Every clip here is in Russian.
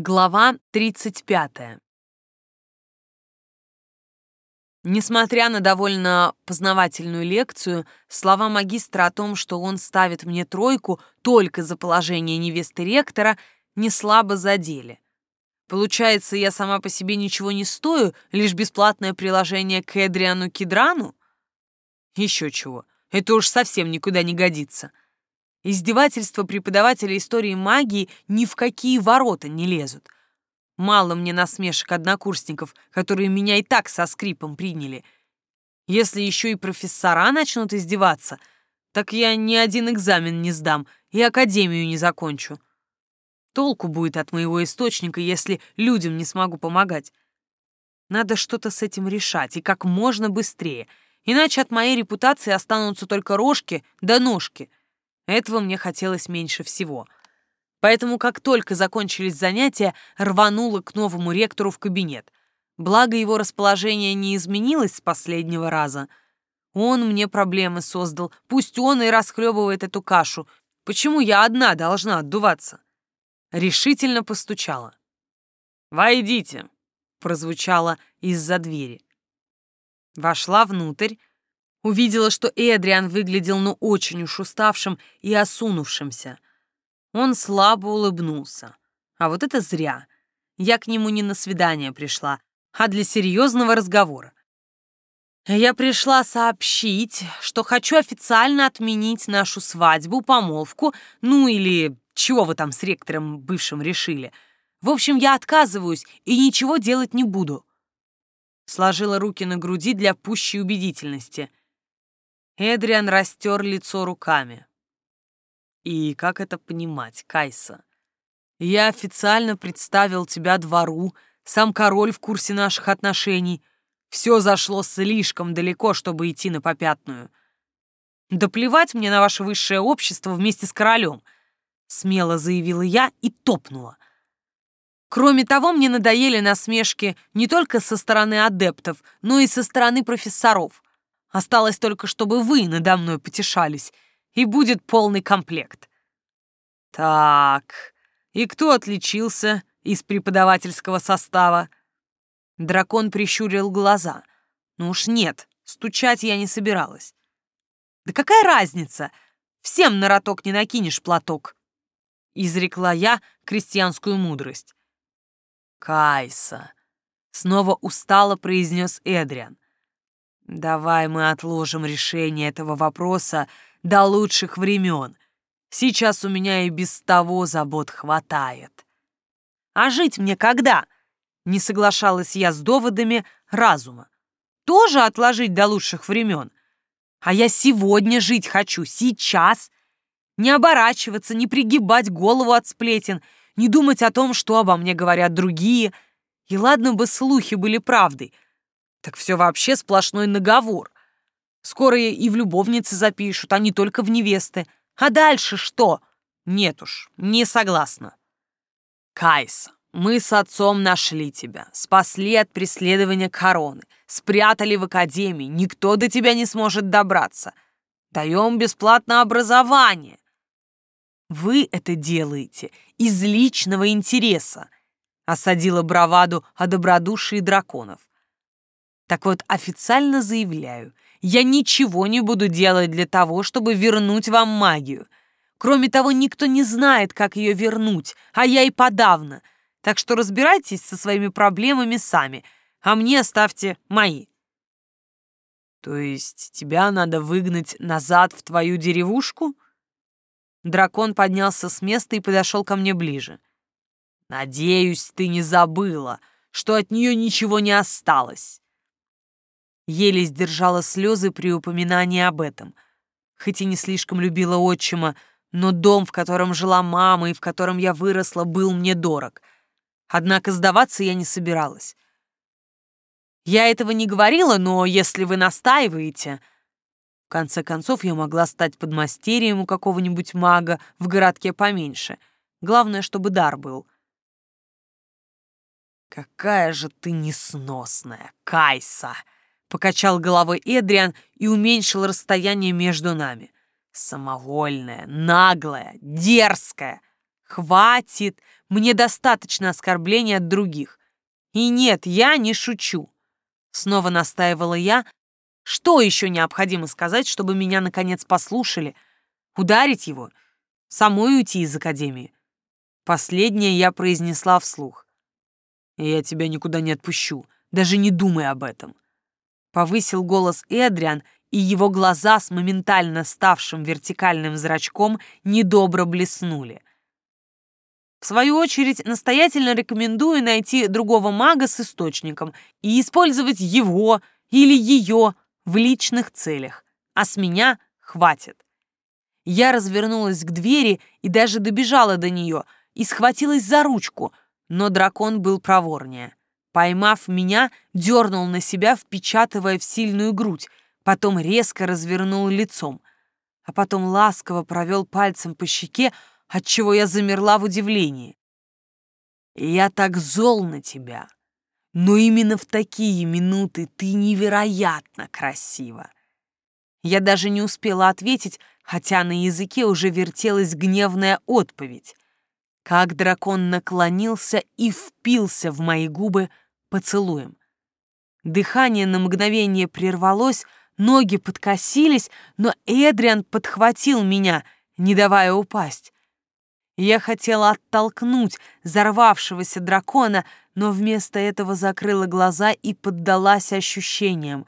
Глава 35. Несмотря на довольно познавательную лекцию, слова магистра о том, что он ставит мне тройку только за положение невесты ректора, не слабо задели. Получается, я сама по себе ничего не стою, лишь бесплатное приложение к Эдриану Кидрану? Еще чего, это уж совсем никуда не годится. Издевательства преподавателя истории магии ни в какие ворота не лезут. Мало мне насмешек однокурсников, которые меня и так со скрипом приняли. Если еще и профессора начнут издеваться, так я ни один экзамен не сдам и академию не закончу. Толку будет от моего источника, если людям не смогу помогать. Надо что-то с этим решать, и как можно быстрее, иначе от моей репутации останутся только рожки да ножки — этого мне хотелось меньше всего. Поэтому, как только закончились занятия, рванула к новому ректору в кабинет. Благо, его расположение не изменилось с последнего раза. Он мне проблемы создал, пусть он и расхлебывает эту кашу. Почему я одна должна отдуваться? Решительно постучала. «Войдите!» — прозвучало из-за двери. Вошла внутрь, Увидела, что Эдриан выглядел ну очень уж уставшим и осунувшимся. Он слабо улыбнулся. А вот это зря. Я к нему не на свидание пришла, а для серьезного разговора. Я пришла сообщить, что хочу официально отменить нашу свадьбу, помолвку, ну или чего вы там с ректором бывшим решили. В общем, я отказываюсь и ничего делать не буду. Сложила руки на груди для пущей убедительности. Эдриан растер лицо руками. И как это понимать, Кайса? Я официально представил тебя двору, сам король в курсе наших отношений. Все зашло слишком далеко, чтобы идти на попятную. Да плевать мне на ваше высшее общество вместе с королем, смело заявила я и топнула. Кроме того, мне надоели насмешки не только со стороны адептов, но и со стороны профессоров. Осталось только, чтобы вы надо мной потешались, и будет полный комплект. Так, и кто отличился из преподавательского состава? Дракон прищурил глаза. Ну уж нет, стучать я не собиралась. Да какая разница? Всем на роток не накинешь платок. Изрекла я крестьянскую мудрость. Кайса. Снова устало произнес Эдриан. Давай мы отложим решение этого вопроса до лучших времен. Сейчас у меня и без того забот хватает. А жить мне когда? Не соглашалась я с доводами разума. Тоже отложить до лучших времен? А я сегодня жить хочу, сейчас. Не оборачиваться, не пригибать голову от сплетен, не думать о том, что обо мне говорят другие. И ладно бы слухи были правдой — так все вообще сплошной наговор. Скоро и в любовницы запишут, а не только в невесты. А дальше что? Нет уж, не согласна. Кайса, мы с отцом нашли тебя, спасли от преследования короны, спрятали в академии, никто до тебя не сможет добраться. Даем бесплатное образование. Вы это делаете из личного интереса, осадила браваду о добродушии драконов. Так вот, официально заявляю, я ничего не буду делать для того, чтобы вернуть вам магию. Кроме того, никто не знает, как ее вернуть, а я и подавно. Так что разбирайтесь со своими проблемами сами, а мне оставьте мои. То есть тебя надо выгнать назад в твою деревушку? Дракон поднялся с места и подошел ко мне ближе. Надеюсь, ты не забыла, что от нее ничего не осталось. Еле сдержала слезы при упоминании об этом. Хоть и не слишком любила отчима, но дом, в котором жила мама и в котором я выросла, был мне дорог. Однако сдаваться я не собиралась. Я этого не говорила, но если вы настаиваете... В конце концов, я могла стать подмастерьем у какого-нибудь мага в городке поменьше. Главное, чтобы дар был. «Какая же ты несносная, Кайса!» Покачал головой Эдриан и уменьшил расстояние между нами. Самовольная, наглая, дерзкая. Хватит, мне достаточно оскорблений от других. И нет, я не шучу. Снова настаивала я. Что еще необходимо сказать, чтобы меня наконец послушали? Ударить его? Самой уйти из академии? Последнее я произнесла вслух. «Я тебя никуда не отпущу, даже не думай об этом». Повысил голос Эдриан, и его глаза с моментально ставшим вертикальным зрачком недобро блеснули. В свою очередь, настоятельно рекомендую найти другого мага с источником и использовать его или ее в личных целях, а с меня хватит. Я развернулась к двери и даже добежала до нее и схватилась за ручку, но дракон был проворнее. Поймав меня, дернул на себя, впечатывая в сильную грудь, потом резко развернул лицом, а потом ласково провел пальцем по щеке, отчего я замерла в удивлении. «Я так зол на тебя, но именно в такие минуты ты невероятно красива». Я даже не успела ответить, хотя на языке уже вертелась гневная отповедь. Как дракон наклонился и впился в мои губы поцелуем. Дыхание на мгновение прервалось, ноги подкосились, но Эдриан подхватил меня, не давая упасть. Я хотела оттолкнуть взорвавшегося дракона, но вместо этого закрыла глаза и поддалась ощущениям.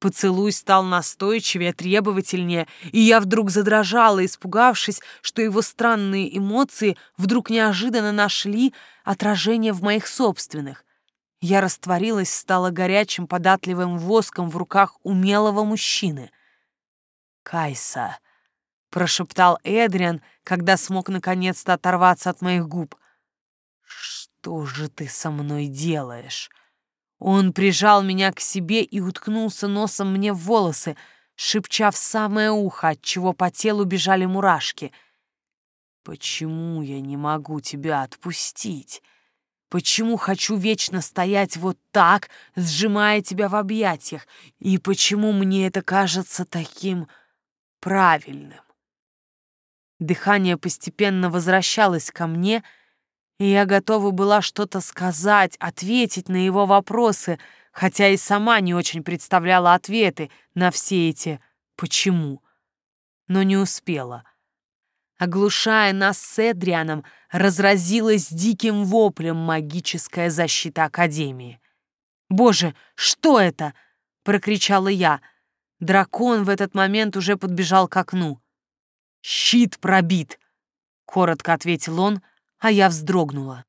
Поцелуй стал настойчивее, требовательнее, и я вдруг задрожала, испугавшись, что его странные эмоции вдруг неожиданно нашли отражение в моих собственных. Я растворилась, стала горячим, податливым воском в руках умелого мужчины. «Кайса», прошептал Эдриан, когда смог наконец-то оторваться от моих губ. Что же ты со мной делаешь? Он прижал меня к себе и уткнулся носом мне в волосы, шепча в самое ухо, от чего по телу бежали мурашки. Почему я не могу тебя отпустить? Почему хочу вечно стоять вот так, сжимая тебя в объятиях? И почему мне это кажется таким правильным? Дыхание постепенно возвращалось ко мне, и я готова была что-то сказать, ответить на его вопросы, хотя и сама не очень представляла ответы на все эти «почему», но не успела. Оглушая нас с Эдрианом, разразилась диким воплем магическая защита Академии. «Боже, что это?» — прокричала я. Дракон в этот момент уже подбежал к окну. «Щит пробит!» — коротко ответил он, а я вздрогнула.